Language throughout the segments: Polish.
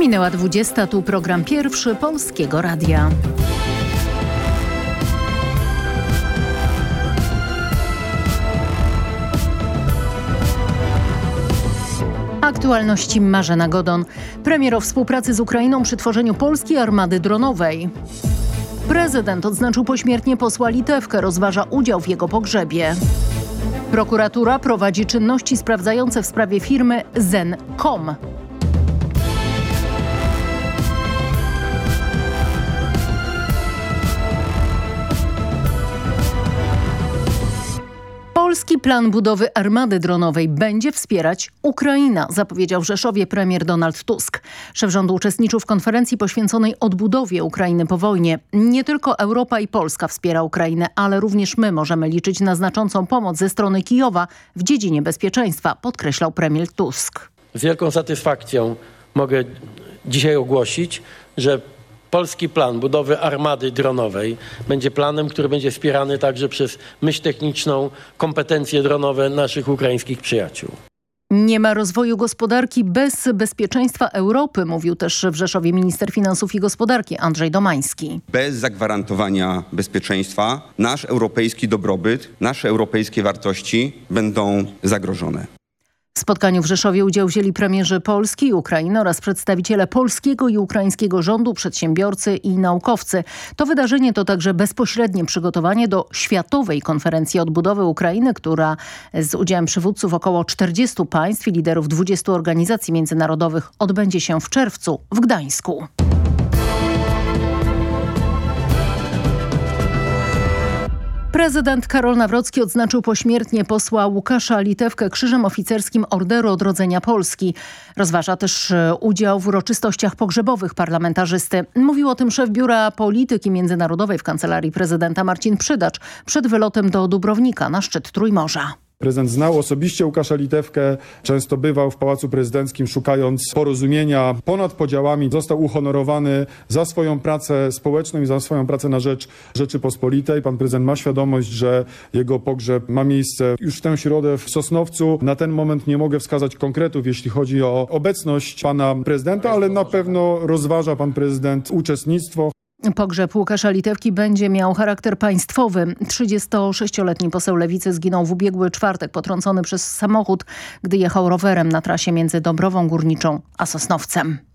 Minęła 20, tu program pierwszy Polskiego Radia. Aktualności Marzena Godon. Premier o współpracy z Ukrainą przy tworzeniu polskiej armady dronowej. Prezydent odznaczył pośmiertnie posła Litewkę, rozważa udział w jego pogrzebie. Prokuratura prowadzi czynności sprawdzające w sprawie firmy Zen.com. Polski plan budowy armady dronowej będzie wspierać Ukraina, zapowiedział w Rzeszowie premier Donald Tusk. Szef rządu uczestniczył w konferencji poświęconej odbudowie Ukrainy po wojnie. Nie tylko Europa i Polska wspiera Ukrainę, ale również my możemy liczyć na znaczącą pomoc ze strony Kijowa w dziedzinie bezpieczeństwa, podkreślał premier Tusk. Z wielką satysfakcją mogę dzisiaj ogłosić, że Polski plan budowy armady dronowej będzie planem, który będzie wspierany także przez myśl techniczną, kompetencje dronowe naszych ukraińskich przyjaciół. Nie ma rozwoju gospodarki bez bezpieczeństwa Europy, mówił też w Rzeszowie minister finansów i gospodarki Andrzej Domański. Bez zagwarantowania bezpieczeństwa nasz europejski dobrobyt, nasze europejskie wartości będą zagrożone. W spotkaniu w Rzeszowie udział wzięli premierzy Polski i Ukrainy oraz przedstawiciele polskiego i ukraińskiego rządu, przedsiębiorcy i naukowcy. To wydarzenie to także bezpośrednie przygotowanie do Światowej Konferencji Odbudowy Ukrainy, która z udziałem przywódców około 40 państw i liderów 20 organizacji międzynarodowych odbędzie się w czerwcu w Gdańsku. Prezydent Karol Nawrocki odznaczył pośmiertnie posła Łukasza Litewkę Krzyżem Oficerskim Orderu Odrodzenia Polski. Rozważa też e, udział w uroczystościach pogrzebowych parlamentarzysty. Mówił o tym szef Biura Polityki Międzynarodowej w Kancelarii Prezydenta Marcin Przydacz przed wylotem do Dubrownika na szczyt Trójmorza. Prezydent znał osobiście Łukasza Litewkę, często bywał w Pałacu Prezydenckim szukając porozumienia ponad podziałami. Został uhonorowany za swoją pracę społeczną i za swoją pracę na rzecz Rzeczypospolitej. Pan prezydent ma świadomość, że jego pogrzeb ma miejsce już w tę środę w Sosnowcu. Na ten moment nie mogę wskazać konkretów, jeśli chodzi o obecność pana prezydenta, ale na pewno rozważa pan prezydent uczestnictwo. Pogrzeb Łukasza Litewki będzie miał charakter państwowy. 36-letni poseł Lewicy zginął w ubiegły czwartek potrącony przez samochód, gdy jechał rowerem na trasie między Dąbrową Górniczą a Sosnowcem.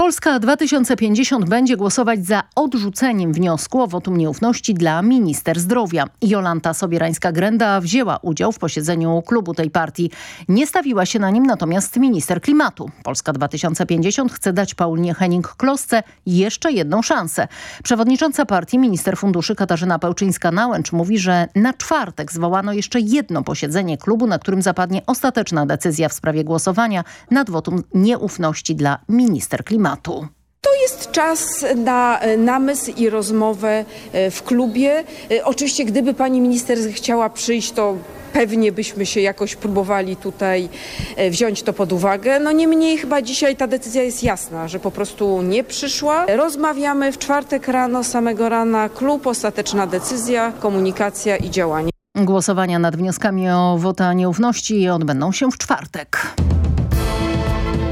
Polska 2050 będzie głosować za odrzuceniem wniosku o wotum nieufności dla minister zdrowia. Jolanta Sobierańska-Grenda wzięła udział w posiedzeniu klubu tej partii. Nie stawiła się na nim natomiast minister klimatu. Polska 2050 chce dać Paulinie Henning-Klosce jeszcze jedną szansę. Przewodnicząca partii, minister funduszy Katarzyna Pełczyńska-Nałęcz mówi, że na czwartek zwołano jeszcze jedno posiedzenie klubu, na którym zapadnie ostateczna decyzja w sprawie głosowania nad wotum nieufności dla minister klimatu tematu. To jest czas na e, namysł i rozmowę e, w klubie. E, oczywiście gdyby pani minister chciała przyjść, to pewnie byśmy się jakoś próbowali tutaj wziąć to pod uwagę. No niemniej chyba dzisiaj ta decyzja jest jasna, że po prostu nie przyszła. Rozmawiamy w czwartek rano, samego rana, klub, ostateczna decyzja, komunikacja i działanie. Głosowania nad wnioskami o wota nieufności odbędą się w czwartek.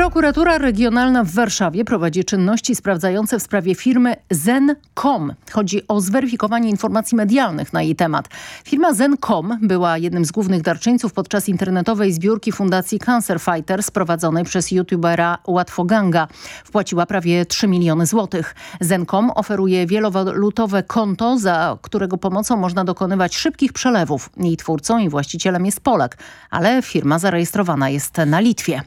Prokuratura Regionalna w Warszawie prowadzi czynności sprawdzające w sprawie firmy Zen.com. Chodzi o zweryfikowanie informacji medialnych na jej temat. Firma Zen.com była jednym z głównych darczyńców podczas internetowej zbiórki Fundacji Cancer Fighters prowadzonej przez youtubera Łatwoganga. Wpłaciła prawie 3 miliony złotych. Zen.com oferuje wielowalutowe konto, za którego pomocą można dokonywać szybkich przelewów. Jej twórcą i właścicielem jest Polak, ale firma zarejestrowana jest na Litwie.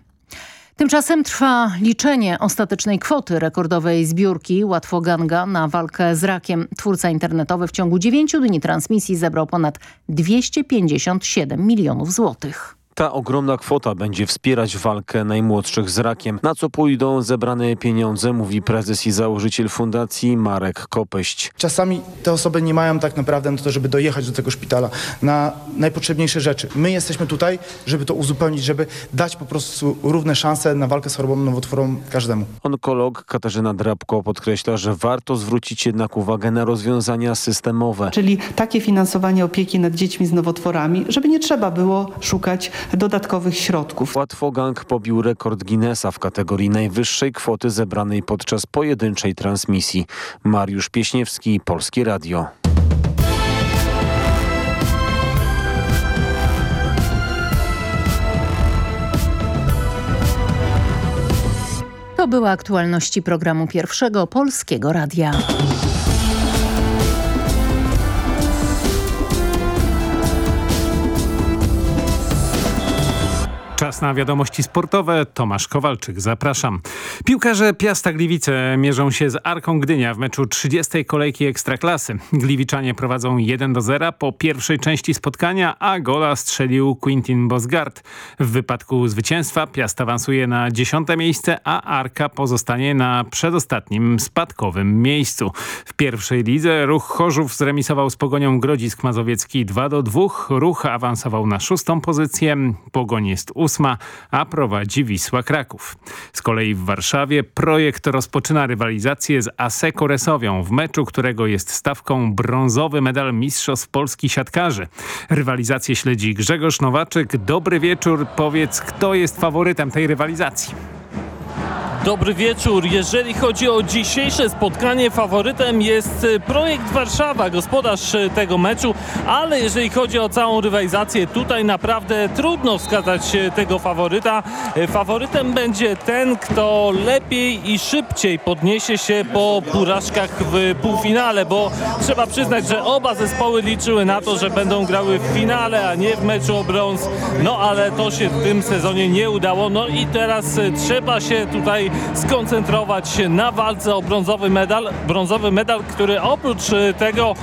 Tymczasem trwa liczenie ostatecznej kwoty rekordowej zbiórki Łatwoganga na walkę z rakiem. Twórca internetowy w ciągu 9 dni transmisji zebrał ponad 257 milionów złotych. Ta ogromna kwota będzie wspierać walkę najmłodszych z rakiem. Na co pójdą zebrane pieniądze, mówi prezes i założyciel fundacji Marek Kopeść. Czasami te osoby nie mają tak naprawdę na to, żeby dojechać do tego szpitala, na najpotrzebniejsze rzeczy. My jesteśmy tutaj, żeby to uzupełnić, żeby dać po prostu równe szanse na walkę z chorobą nowotworową każdemu. Onkolog Katarzyna Drabko podkreśla, że warto zwrócić jednak uwagę na rozwiązania systemowe. Czyli takie finansowanie opieki nad dziećmi z nowotworami, żeby nie trzeba było szukać dodatkowych środków. Łatwogang pobił rekord Guinnessa w kategorii najwyższej kwoty zebranej podczas pojedynczej transmisji. Mariusz Pieśniewski, Polskie Radio. To były aktualności programu Pierwszego Polskiego Radia. Czas na wiadomości sportowe. Tomasz Kowalczyk, zapraszam. Piłkarze Piasta Gliwice mierzą się z Arką Gdynia w meczu 30. kolejki Ekstraklasy. Gliwiczanie prowadzą 1 do 0 po pierwszej części spotkania, a gola strzelił Quintin Bosgard. W wypadku zwycięstwa Piast awansuje na 10 miejsce, a Arka pozostanie na przedostatnim spadkowym miejscu. W pierwszej lidze Ruch Chorzów zremisował z Pogonią Grodzisk Mazowiecki 2 do 2. Ruch awansował na szóstą pozycję. Pogoń jest ósma, a prowadzi Wisła Kraków. Z kolei w Warszawie projekt rozpoczyna rywalizację z Aseko Resowią, w meczu którego jest stawką brązowy medal Mistrzostw Polski Siatkarzy. Rywalizację śledzi Grzegorz Nowaczyk. Dobry wieczór. Powiedz, kto jest faworytem tej rywalizacji? Dobry wieczór. Jeżeli chodzi o dzisiejsze spotkanie, faworytem jest e, projekt Warszawa, gospodarz e, tego meczu, ale jeżeli chodzi o całą rywalizację, tutaj naprawdę trudno wskazać e, tego faworyta. Faworytem będzie ten, kto lepiej i szybciej podniesie się po porażkach w półfinale, bo trzeba przyznać, że oba zespoły liczyły na to, że będą grały w finale, a nie w meczu o brąz. No ale to się w tym sezonie nie udało. No i teraz trzeba się tutaj skoncentrować się na walce o brązowy medal. Brązowy medal, który oprócz tego,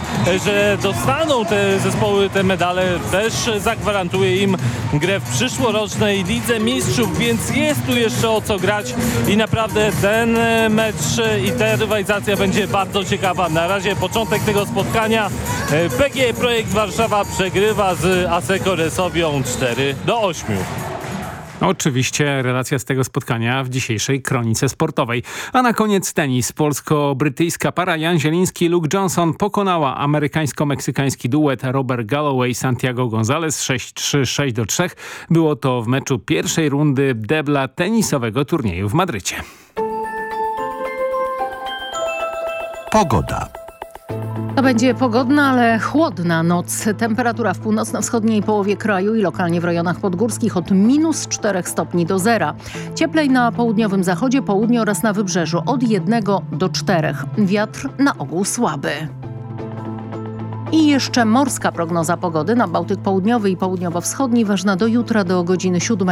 że dostaną te zespoły te medale, też zagwarantuje im grę w przyszłorocznej Lidze Mistrzów, więc jest tu jeszcze o co grać i naprawdę ten mecz i ta rywalizacja będzie bardzo ciekawa. Na razie początek tego spotkania. PG Projekt Warszawa przegrywa z Aseko Resowią 4 do 8. Oczywiście relacja z tego spotkania w dzisiejszej kronice sportowej. A na koniec tenis. Polsko-brytyjska para Jan Zieliński i Luke Johnson pokonała amerykańsko-meksykański duet Robert Galloway-Santiago Gonzalez 6-3, 6-3. Było to w meczu pierwszej rundy debla tenisowego turnieju w Madrycie. Pogoda. To będzie pogodna, ale chłodna noc. Temperatura w północno-wschodniej połowie kraju i lokalnie w rejonach podgórskich od minus 4 stopni do zera. Cieplej na południowym zachodzie, południu oraz na wybrzeżu od 1 do 4. Wiatr na ogół słaby. I jeszcze morska prognoza pogody na Bałtyk Południowy i Południowo-Wschodni ważna do jutra do godziny 7.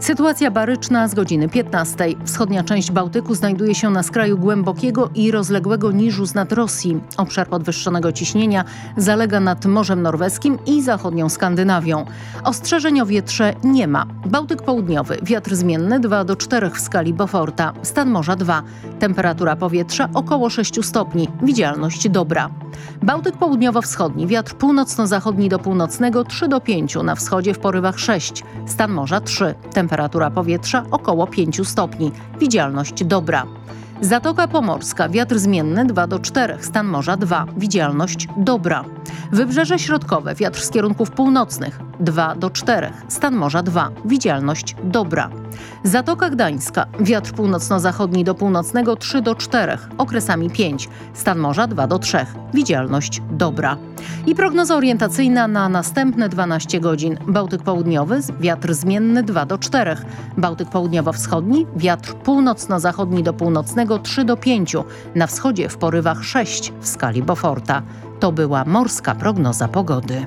Sytuacja baryczna z godziny 15. Wschodnia część Bałtyku znajduje się na skraju głębokiego i rozległego niżu z nad Rosji. Obszar podwyższonego ciśnienia zalega nad Morzem Norweskim i zachodnią Skandynawią. Ostrzeżeń o wietrze nie ma. Bałtyk Południowy, wiatr zmienny 2 do 4 w skali Beauforta. Stan morza 2. Temperatura powietrza około 6 stopni. Widzialność dobra. Bałtyk Południowo-Wschodni, wiatr północno-zachodni do północnego 3 do 5, na wschodzie w porywach 6. Stan morza 3. Temperatura powietrza około 5 stopni. Widzialność dobra. Zatoka Pomorska, wiatr zmienny 2 do 4, stan morza 2, widzialność dobra. Wybrzeże Środkowe, wiatr z kierunków północnych 2 do 4, stan morza 2, widzialność dobra. Zatoka Gdańska, wiatr północno-zachodni do północnego 3 do 4, okresami 5, stan morza 2 do 3, widzialność dobra. I prognoza orientacyjna na następne 12 godzin. Bałtyk Południowy, wiatr zmienny 2 do 4, Bałtyk Południowo-Wschodni, wiatr północno-zachodni do północnego 3 do 5, na wschodzie w porywach 6 w skali Beauforta. To była morska prognoza pogody.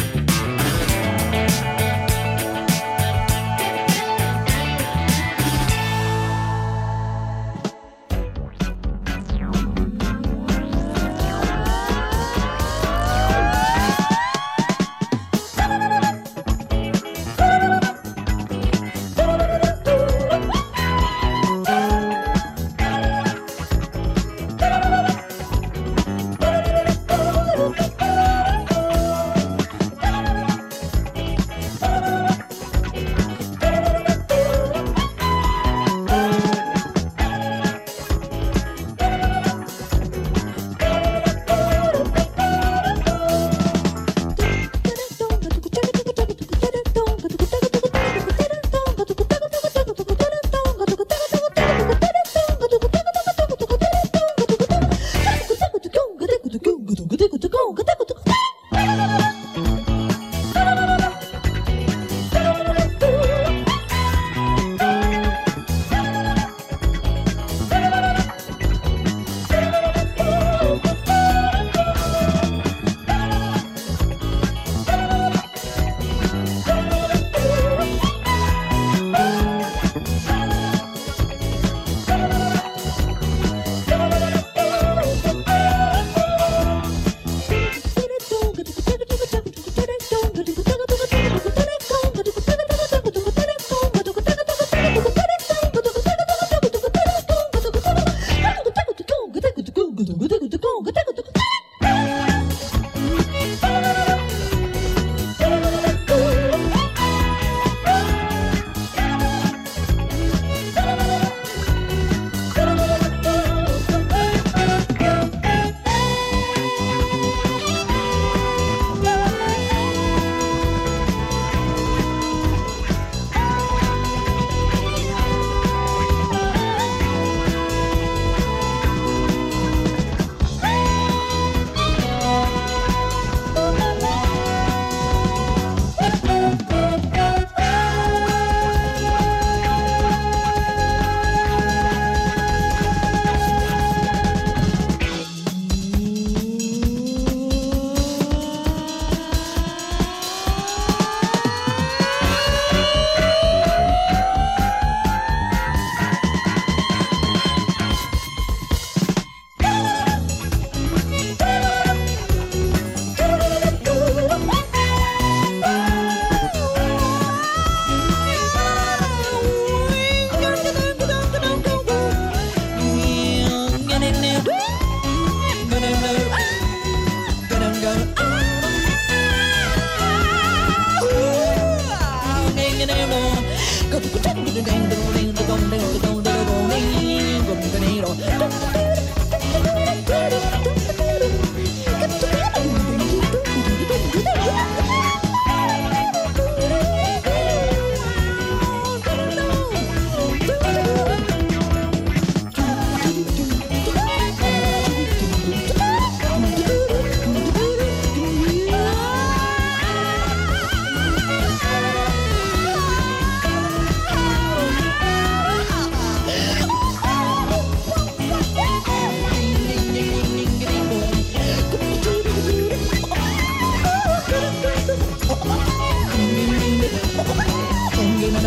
Yung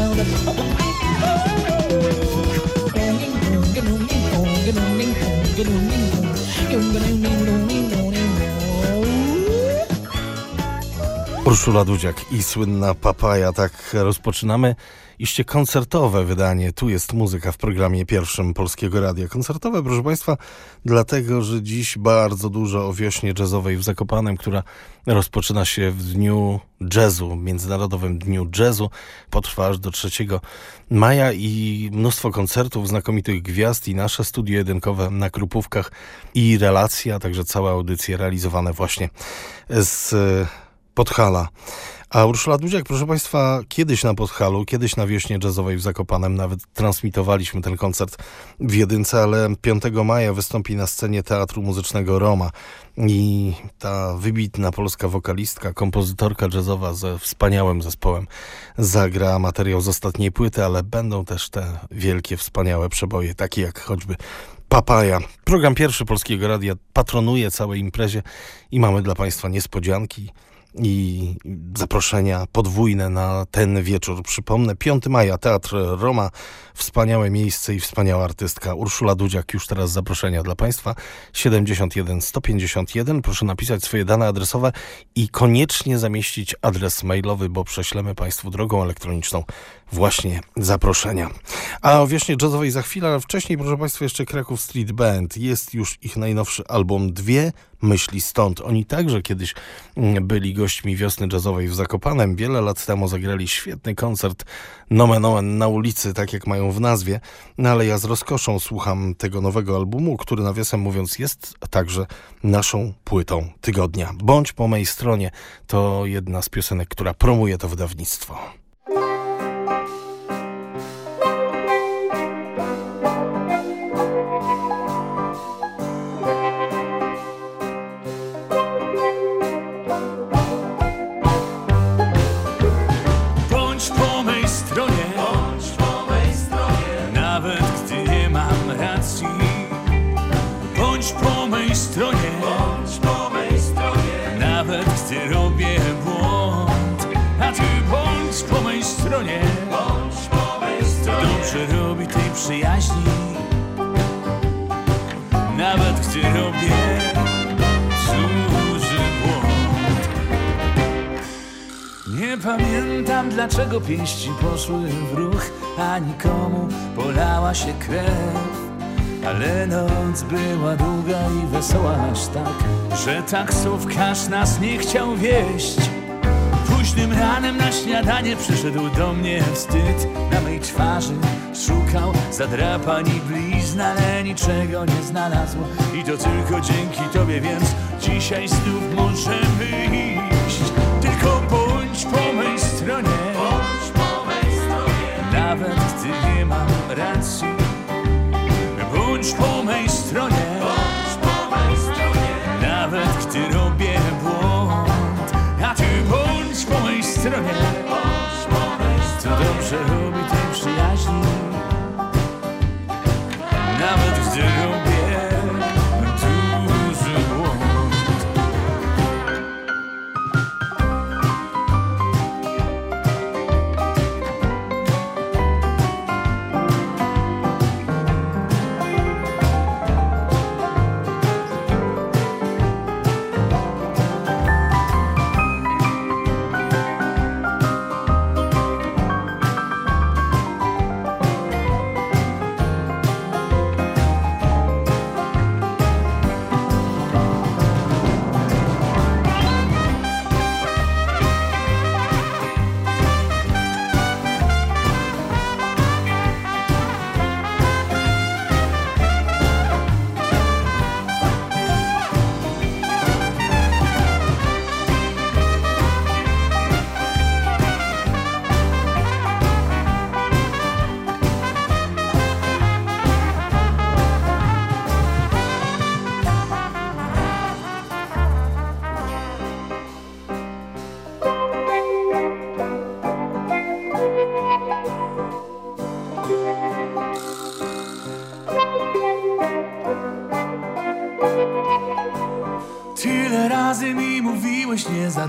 ganun yung Urszula Dudziak i słynna papaja. Tak rozpoczynamy iście koncertowe wydanie. Tu jest muzyka w programie pierwszym Polskiego Radia. Koncertowe, proszę Państwa, dlatego, że dziś bardzo dużo o wiośnie jazzowej w Zakopanem, która rozpoczyna się w dniu jazzu, Międzynarodowym Dniu Jazzu. Potrwa aż do 3 maja i mnóstwo koncertów znakomitych gwiazd i nasze studio jedynkowe na Krupówkach i relacje, a także całe audycje realizowane właśnie z Podhala. A Urszula Dudziak, proszę Państwa, kiedyś na Podhalu, kiedyś na wiośnie jazzowej w Zakopanem nawet transmitowaliśmy ten koncert w jedynce, ale 5 maja wystąpi na scenie Teatru Muzycznego Roma i ta wybitna polska wokalistka, kompozytorka jazzowa ze wspaniałym zespołem zagra materiał z ostatniej płyty, ale będą też te wielkie, wspaniałe przeboje, takie jak choćby Papaja. Program pierwszy Polskiego Radia patronuje całej imprezie i mamy dla Państwa niespodzianki i zaproszenia podwójne na ten wieczór. Przypomnę, 5 maja, Teatr Roma, wspaniałe miejsce i wspaniała artystka. Urszula Dudziak, już teraz zaproszenia dla Państwa. 71 151, proszę napisać swoje dane adresowe i koniecznie zamieścić adres mailowy, bo prześlemy Państwu drogą elektroniczną właśnie zaproszenia. A o wieśnie jazzowej za chwilę, ale wcześniej, proszę Państwa, jeszcze Kraków Street Band. Jest już ich najnowszy album Dwie myśli stąd. Oni także kiedyś mm, byli gośćmi wiosny jazzowej w Zakopanem. Wiele lat temu zagrali świetny koncert nomen omen na ulicy, tak jak mają w nazwie. No ale ja z rozkoszą słucham tego nowego albumu, który nawiasem mówiąc jest także naszą płytą tygodnia. Bądź po mojej stronie to jedna z piosenek, która promuje to wydawnictwo. Pamiętam dlaczego pięści poszły w ruch A nikomu polała się krew. Ale noc była długa i wesoła aż tak, że taksówkarz nas nie chciał wieść. Późnym ranem na śniadanie przyszedł do mnie wstyd. Na mej twarzy szukał zadrapań i blizn Ale niczego nie znalazło. I to tylko dzięki tobie, więc dzisiaj znów możemy iść stronie. Bądź po mej stronie. Nawet gdy nie mam racji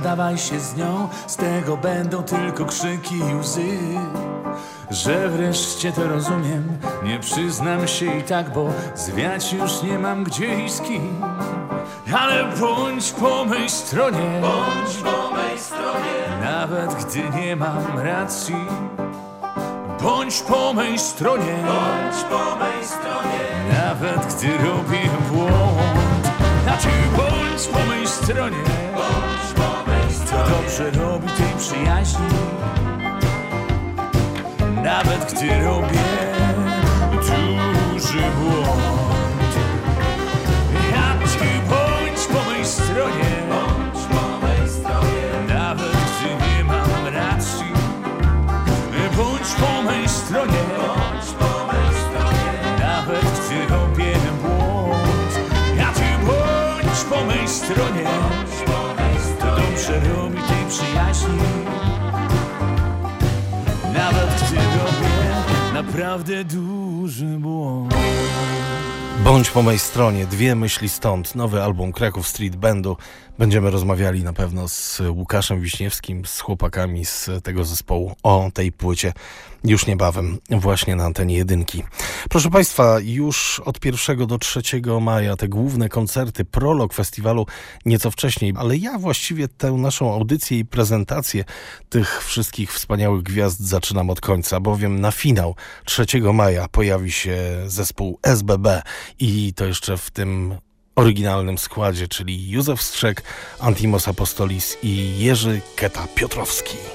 zadawaj się z nią Z tego będą tylko krzyki i łzy. Że wreszcie to rozumiem Nie przyznam się i tak, bo zwiać już nie mam gdzie i z kim. Ale bądź po mej stronie. Bądź po mej stronie. Nawet gdy nie mam racji. Bądź po mej stronie. Bądź po mej stronie. Nawet gdy robię błąd. A ty bądź po mej stronie dobrze robi tej przyjaźni. Nawet gdy robię duży błąd tej przyjaźni. Nawet gdy robię naprawdę duży błąd. Bądź po mojej stronie, dwie myśli stąd, nowy album Kraków Street Bandu. Będziemy rozmawiali na pewno z Łukaszem Wiśniewskim, z chłopakami z tego zespołu o tej płycie już niebawem, właśnie na antenie jedynki. Proszę Państwa, już od 1 do 3 maja te główne koncerty, prolog festiwalu nieco wcześniej, ale ja właściwie tę naszą audycję i prezentację tych wszystkich wspaniałych gwiazd zaczynam od końca, bowiem na finał 3 maja pojawi się zespół SBB i to jeszcze w tym oryginalnym składzie, czyli Józef Strzek, Antimos Apostolis i Jerzy Keta Piotrowski.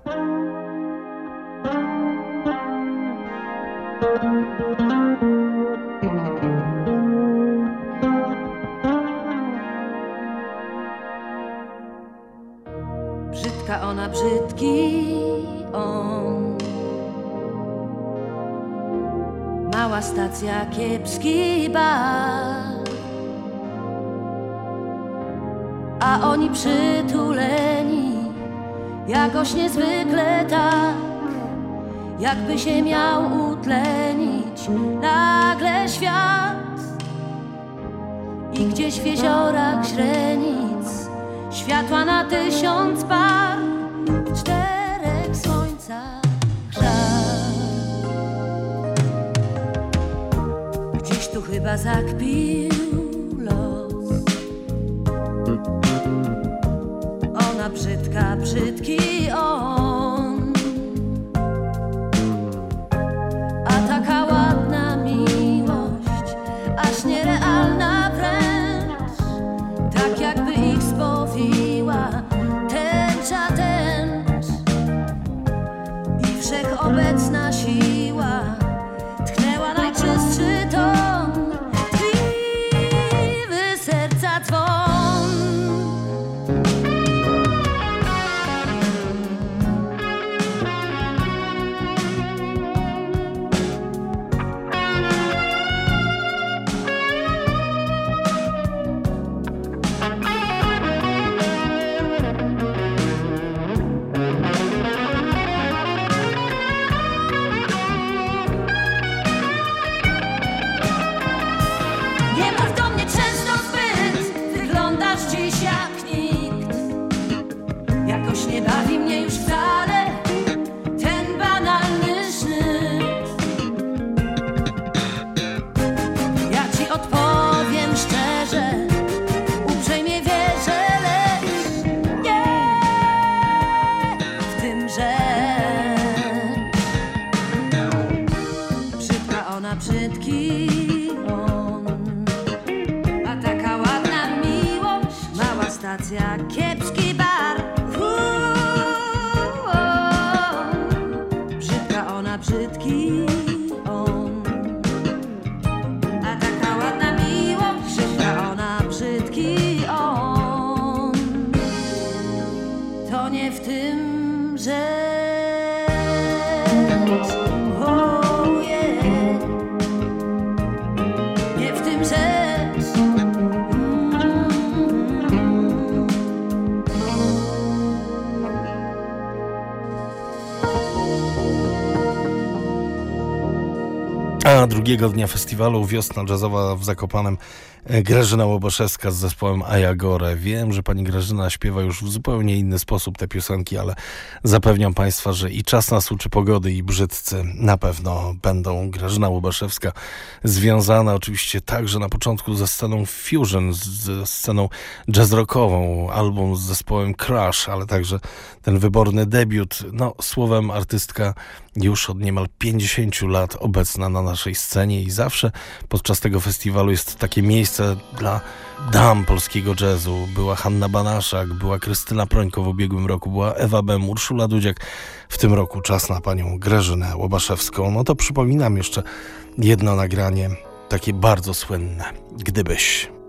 Jakoś niezwykle tak, jakby się miał utlenić nagle świat. I gdzieś w jeziorach źrenic Światła na tysiąc par W czterech słońcach żar Gdzieś tu chyba zakpił brzydka, brzydki on drugiego dnia festiwalu Wiosna Jazzowa w Zakopanem e, Grażyna Łoboszewska z zespołem Ajagore. Wiem, że pani Grażyna śpiewa już w zupełnie inny sposób te piosenki, ale zapewniam państwa, że i czas nas uczy pogody i brzydcy na pewno będą. Grażyna Łoboszewska związana oczywiście także na początku ze sceną fusion, ze sceną jazz rockową, album z zespołem Crash, ale także ten wyborny debiut. No, słowem artystka już od niemal 50 lat obecna na naszej scenie i zawsze podczas tego festiwalu jest takie miejsce dla dam polskiego jazzu. Była Hanna Banaszak, była Krystyna Prońko w ubiegłym roku, była Ewa Bem, Urszula Dudziak. W tym roku czas na panią Grażynę Łobaszewską. No to przypominam jeszcze jedno nagranie, takie bardzo słynne. Gdybyś...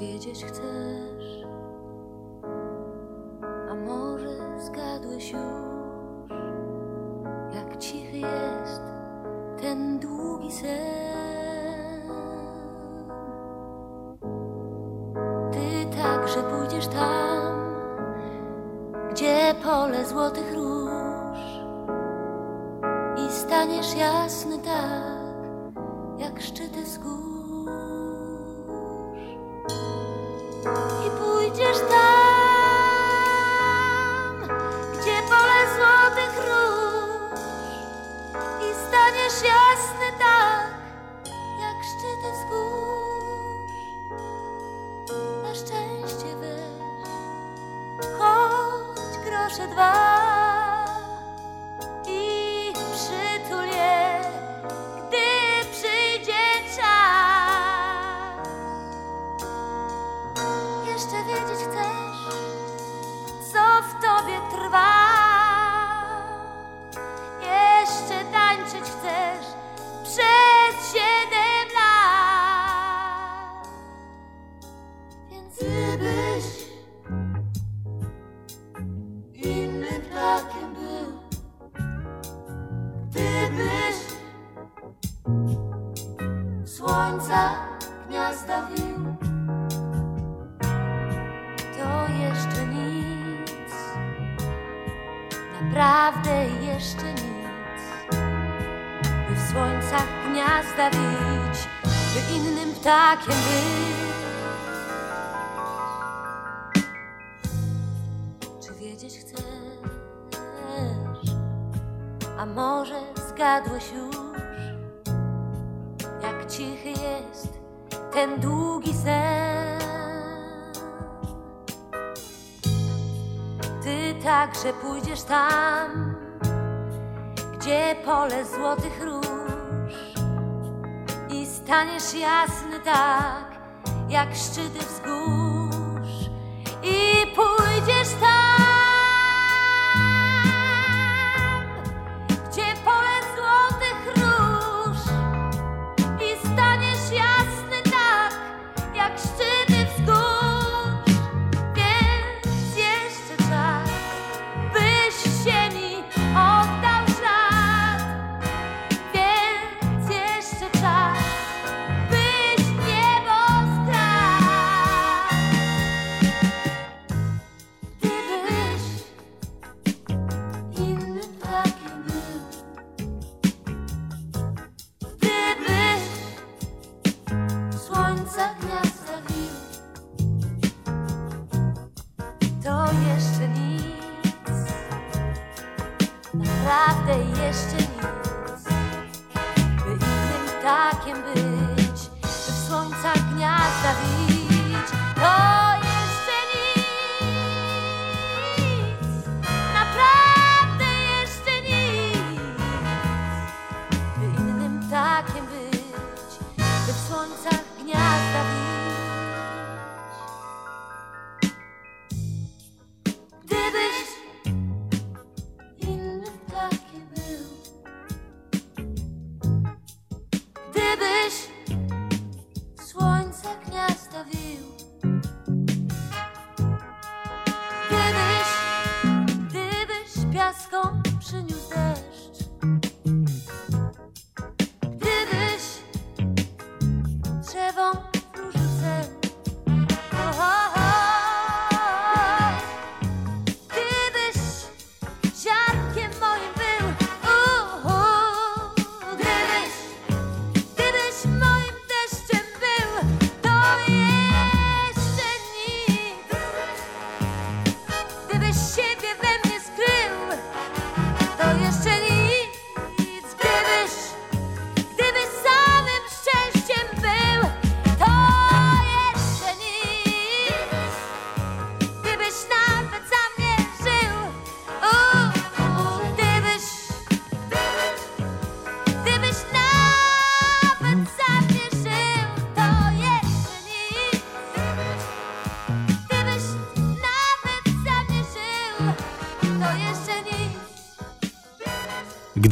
Wiedzieć chcesz? A może zgadłeś już, jak cichy jest ten długi sen? Ty także pójdziesz tam, gdzie pole złotych róż i staniesz jasny tak, jak szczyty z gór. ptakiem być. Czy wiedzieć chcesz? A może zgadłeś już, jak cichy jest ten długi sen? Ty także pójdziesz tam, gdzie pole złotych róż staniesz jasny tak, jak szczyty wzgórz i pójdziesz tam.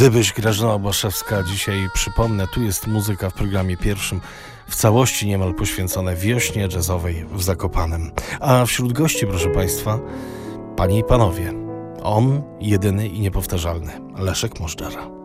Gdybyś Grażyna Obaszewska dzisiaj przypomnę, tu jest muzyka w programie pierwszym w całości niemal poświęcone wiośnie jazzowej w Zakopanem. A wśród gości, proszę Państwa, panie i panowie, on jedyny i niepowtarzalny, Leszek Możdżara.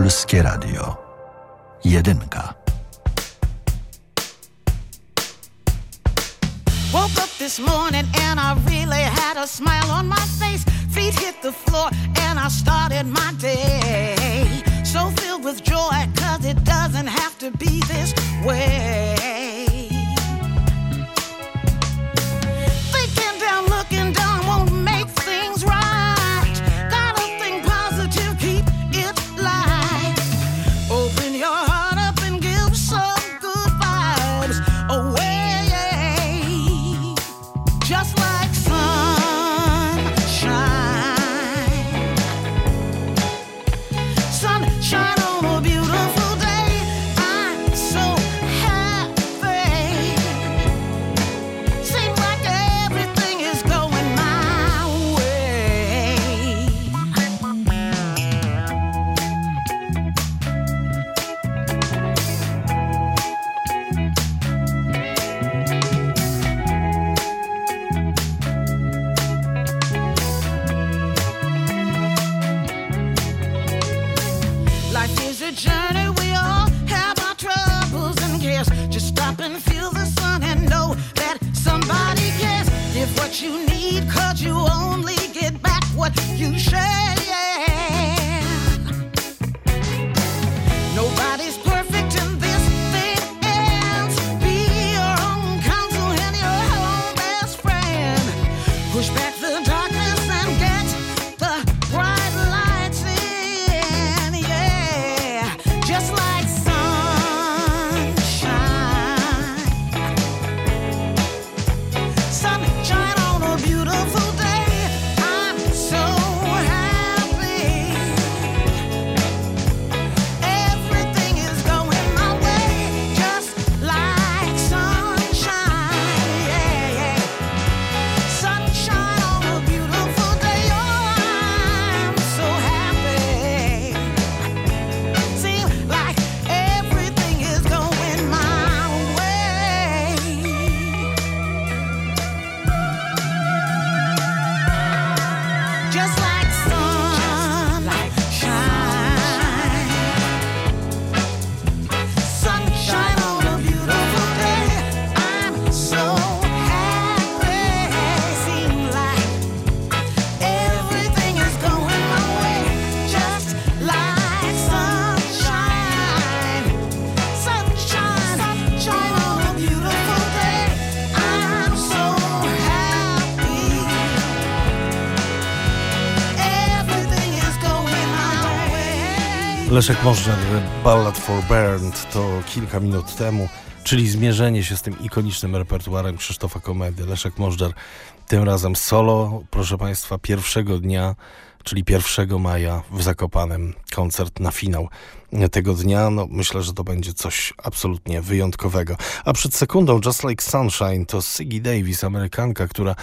Polskie Radio. Jedynka. Woke up this morning and I really had a smile on my face. Feet hit the floor and I started my day. So filled with joy, cause it doesn't have to be this way. Leszek Możdżer, Ballad for Bernd to kilka minut temu, czyli zmierzenie się z tym ikonicznym repertuarem Krzysztofa Komedy. Leszek Możdżer tym razem solo, proszę Państwa, pierwszego dnia, czyli 1 maja w Zakopanem koncert na finał tego dnia. No, myślę, że to będzie coś absolutnie wyjątkowego. A przed sekundą Just Like Sunshine to Siggy Davis, Amerykanka, która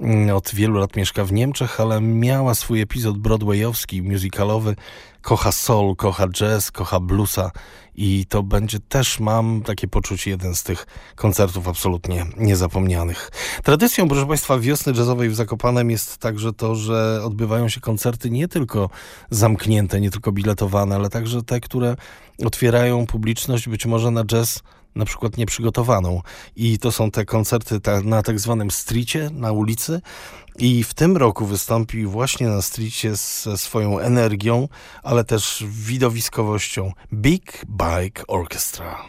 mm, od wielu lat mieszka w Niemczech, ale miała swój epizod broadwayowski, musicalowy. Kocha soul, kocha jazz, kocha bluesa i to będzie też, mam takie poczucie, jeden z tych koncertów absolutnie niezapomnianych. Tradycją, proszę Państwa, wiosny jazzowej w Zakopanem jest także to, że odbywają się koncerty nie tylko zamknięte, nie tylko biletowane, ale także te, które otwierają publiczność być może na jazz na przykład nieprzygotowaną. I to są te koncerty ta, na tak zwanym streetie, na ulicy. I w tym roku wystąpi właśnie na streetie ze swoją energią, ale też widowiskowością Big Bike Orchestra.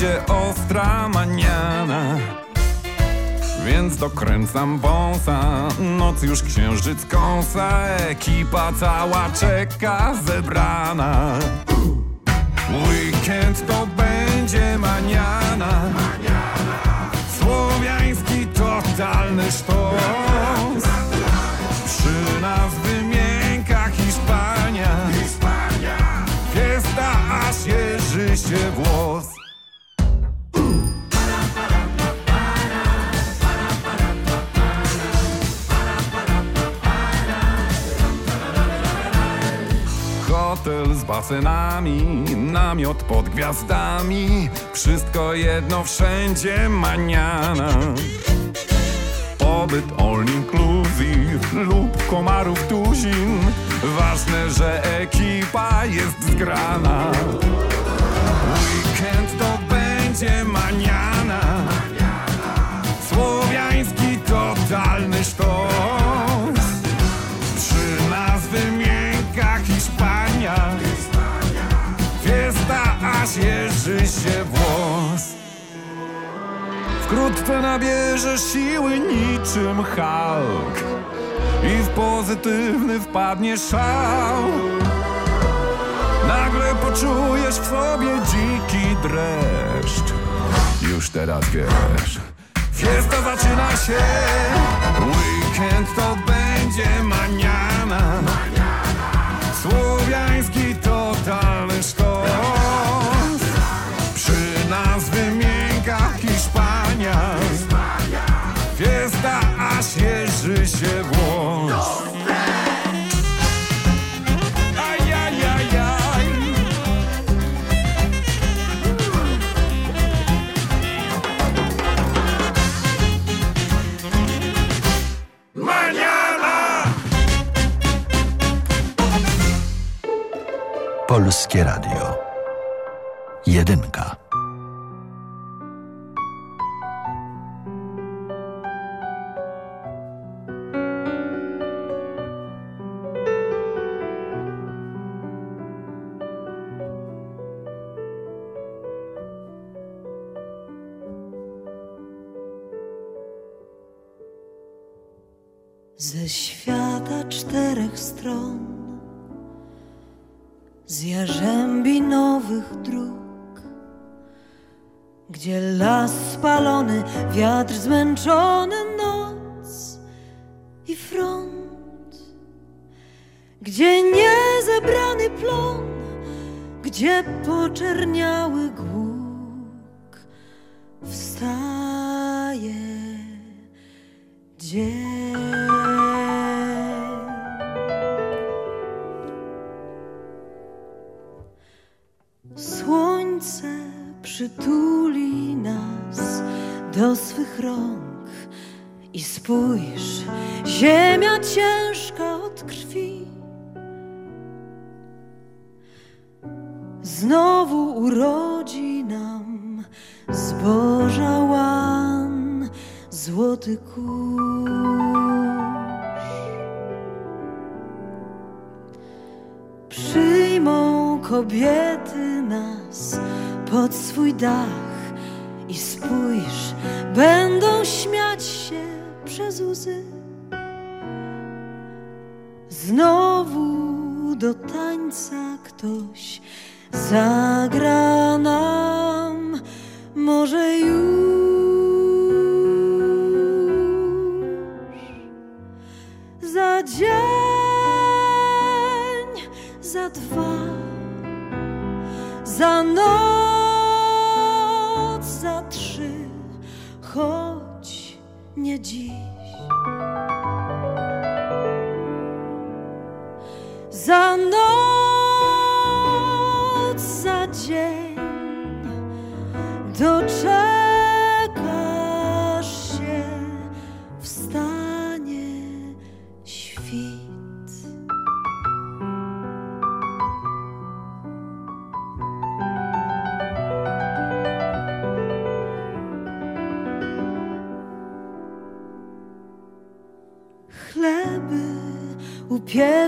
Będzie ostra maniana. Więc dokręcam wąsa, noc już księżyc kąsa, ekipa cała czeka zebrana. Weekend to będzie maniana, słowiański totalny sztos. Przy nas wymienka Hiszpania, fiesta aż jeży się włos. Basenami, namiot pod gwiazdami, wszystko jedno wszędzie maniana. Pobyt all inclusive lub komarów tuzin, ważne, że ekipa jest zgrana. Weekend to będzie maniana, słowiański totalny sztos. Fiesta aż jeży się włos. Wkrótce nabierzesz siły niczym Hulk I w pozytywny wpadnie szał. Nagle poczujesz w sobie dziki dreszcz. Już teraz wiesz Fiesta zaczyna się. Weekend to będzie maniana Polskie Radio. Jedynka. Ze świata czterech stron, z jarzębi nowych dróg, gdzie las spalony, wiatr zmęczony, noc i front, gdzie niezebrany plon, gdzie poczerniały głóg, wstaje dzień. Słońce przytuli nas do swych rąk i spójrz, ziemia ciężka od krwi. Znowu urodzi nam zboża łan, złoty kurz. Kobiety nas pod swój dach i spójrz, będą śmiać się przez łzy. Znowu do tańca ktoś zagra nam, może już. Za dzień, za dwa, za noc, za trzy, choć nie dziś. Za noc, za dzień doczekasz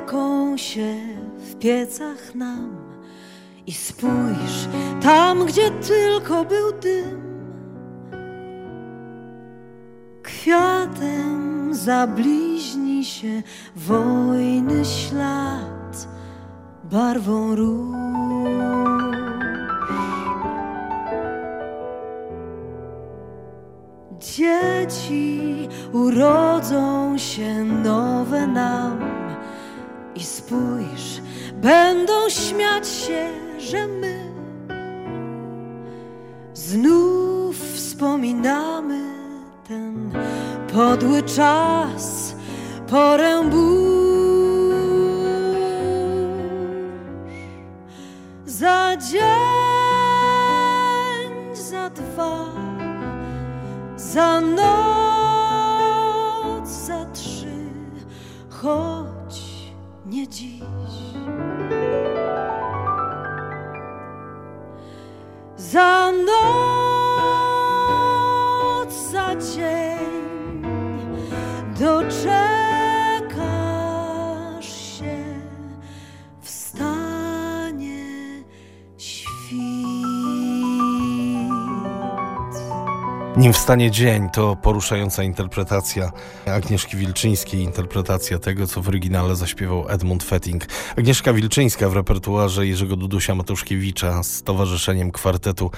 upieką się w piecach nam i spójrz tam, gdzie tylko był dym. Kwiatem zabliźni się wojny ślad barwą róż. Dzieci urodzą się nowe nam spójrz, będą śmiać się, że my znów wspominamy ten podły czas, porę burz. za dzień, za dwa, za noc, za trzy, Za Nim wstanie dzień to poruszająca interpretacja Agnieszki Wilczyńskiej, interpretacja tego, co w oryginale zaśpiewał Edmund Fetting. Agnieszka Wilczyńska w repertuarze Jerzego Dudusia Matuszkiewicza z towarzyszeniem kwartetu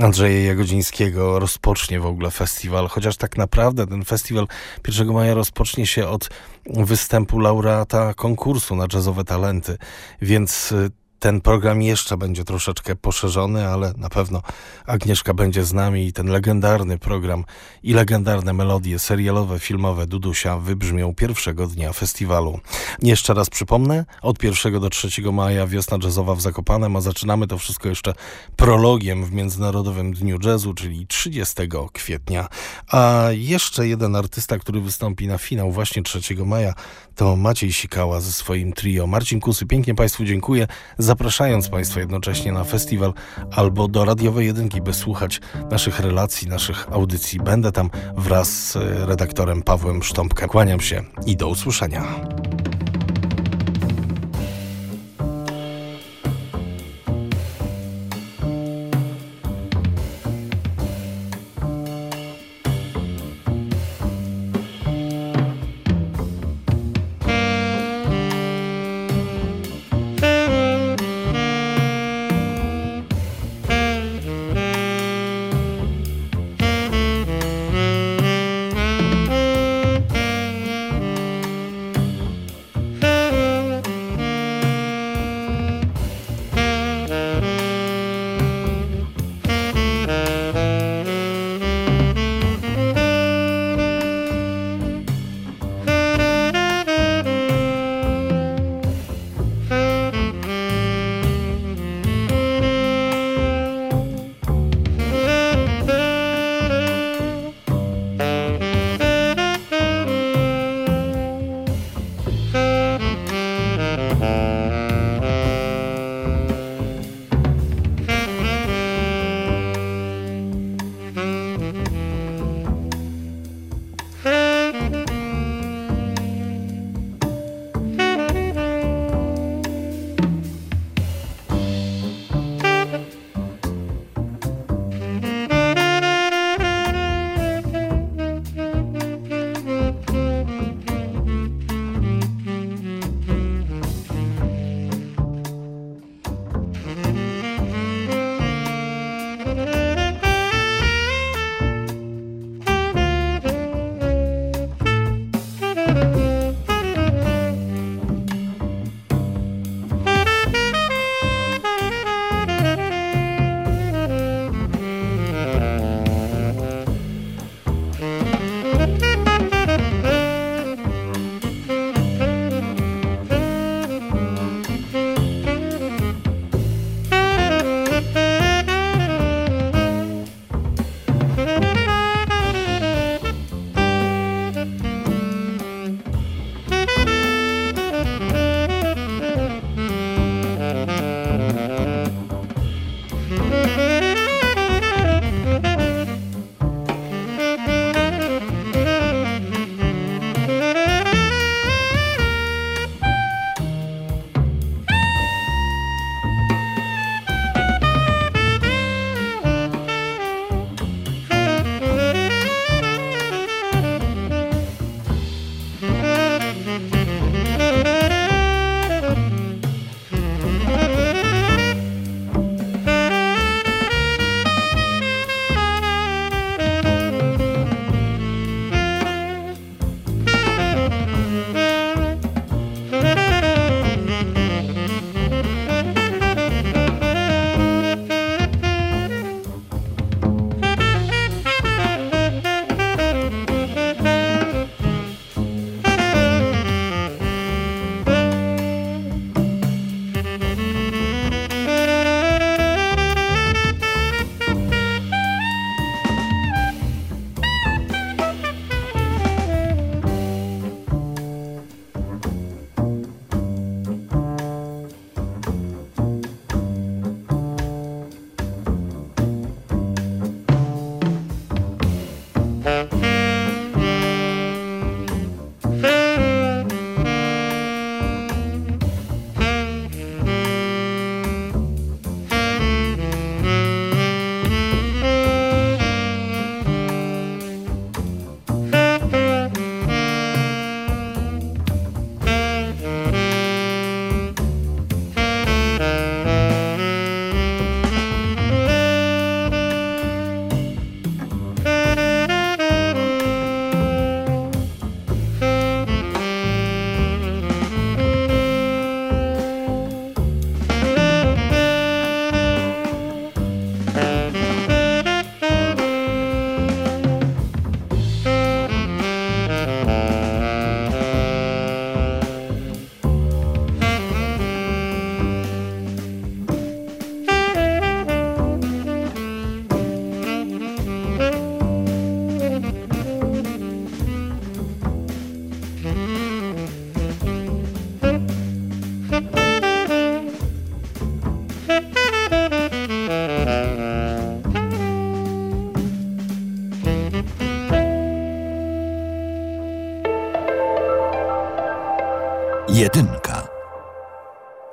Andrzeja Jagodzińskiego rozpocznie w ogóle festiwal, chociaż tak naprawdę ten festiwal 1 maja rozpocznie się od występu laureata konkursu na jazzowe talenty, więc y, ten program jeszcze będzie troszeczkę poszerzony, ale na pewno Agnieszka będzie z nami i ten legendarny program i legendarne melodie serialowe, filmowe Dudusia wybrzmią pierwszego dnia festiwalu. Jeszcze raz przypomnę, od 1 do 3 maja wiosna jazzowa w Zakopanem, a zaczynamy to wszystko jeszcze prologiem w Międzynarodowym Dniu Jazzu, czyli 30 kwietnia. A jeszcze jeden artysta, który wystąpi na finał właśnie 3 maja, to Maciej Sikała ze swoim trio. Marcin Kusy, pięknie Państwu dziękuję zapraszając Państwa jednocześnie na festiwal albo do radiowej jedynki, by słuchać naszych relacji, naszych audycji. Będę tam wraz z redaktorem Pawłem Sztąpkę. Kłaniam się i do usłyszenia.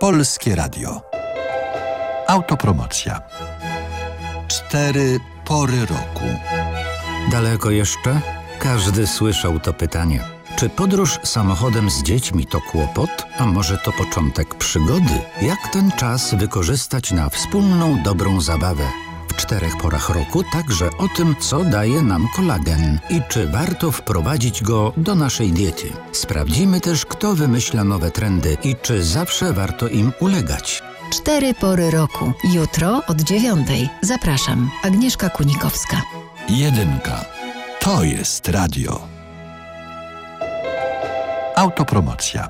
Polskie Radio. Autopromocja. Cztery pory roku. Daleko jeszcze? Każdy słyszał to pytanie. Czy podróż samochodem z dziećmi to kłopot, a może to początek przygody? Jak ten czas wykorzystać na wspólną dobrą zabawę? W czterech porach roku także o tym, co daje nam kolagen i czy warto wprowadzić go do naszej diety. Sprawdzimy też, kto wymyśla nowe trendy i czy zawsze warto im ulegać. Cztery pory roku. Jutro od dziewiątej. Zapraszam. Agnieszka Kunikowska. Jedynka. To jest radio. Autopromocja.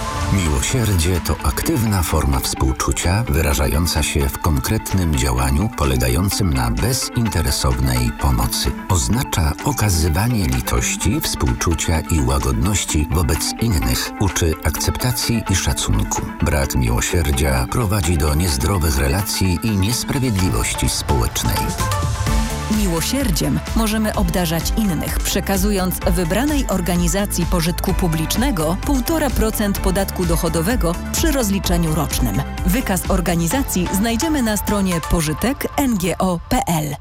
Miłosierdzie to aktywna forma współczucia wyrażająca się w konkretnym działaniu polegającym na bezinteresownej pomocy. Oznacza okazywanie litości, współczucia i łagodności wobec innych. Uczy akceptacji i szacunku. Brak miłosierdzia prowadzi do niezdrowych relacji i niesprawiedliwości społecznej. Miłosierdziem możemy obdarzać innych, przekazując wybranej organizacji pożytku publicznego 1,5% podatku dochodowego przy rozliczeniu rocznym. Wykaz organizacji znajdziemy na stronie pożytek.ngo.pl.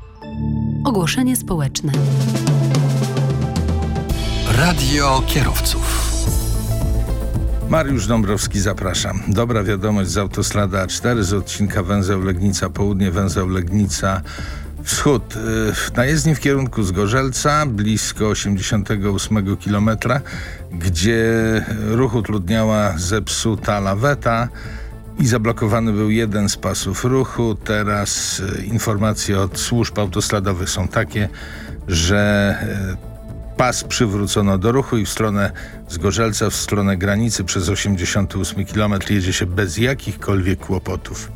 Ogłoszenie społeczne. Radio kierowców. Mariusz Dąbrowski, zapraszam. Dobra wiadomość z autostrady A4 z odcinka węzeł Legnica Południe, węzeł Legnica Wschód. Yy, Na jezdni w kierunku Zgorzelca, blisko 88 km, gdzie ruch utrudniała zepsuta laweta i zablokowany był jeden z pasów ruchu. Teraz yy, informacje od służb autostradowych są takie, że yy, Pas przywrócono do ruchu i w stronę Zgorzelca, w stronę granicy przez 88 km jedzie się bez jakichkolwiek kłopotów.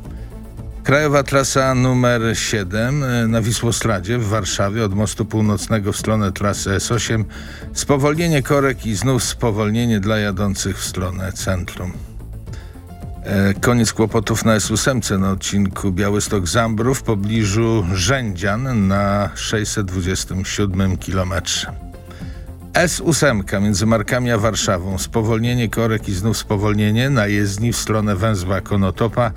Krajowa trasa numer 7 e, na Wisłostradzie w Warszawie od mostu północnego w stronę trasy S8. Spowolnienie korek i znów spowolnienie dla jadących w stronę centrum. E, Koniec kłopotów na S8 na odcinku Białystok-Zambrów w pobliżu Rzędzian na 627 kilometrze. S8 między Markami a Warszawą. Spowolnienie korek i znów spowolnienie na jezdni w stronę węzła Konotopa.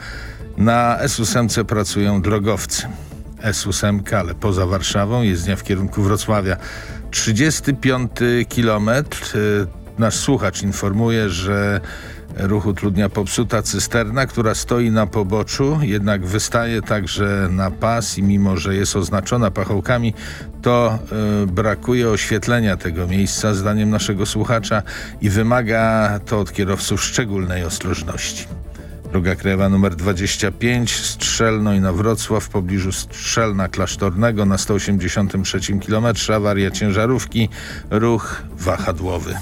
Na S8 pracują drogowcy. S8, ale poza Warszawą, jezdnia w kierunku Wrocławia. 35 kilometr. Y, Nasz słuchacz informuje, że ruch utrudnia popsuta cysterna, która stoi na poboczu, jednak wystaje także na pas i mimo, że jest oznaczona pachołkami, to y, brakuje oświetlenia tego miejsca, zdaniem naszego słuchacza, i wymaga to od kierowców szczególnej ostrożności. Droga krajowa numer 25, Strzelno i na Wrocław w pobliżu Strzelna Klasztornego na 183 km, awaria ciężarówki, ruch wahadłowy.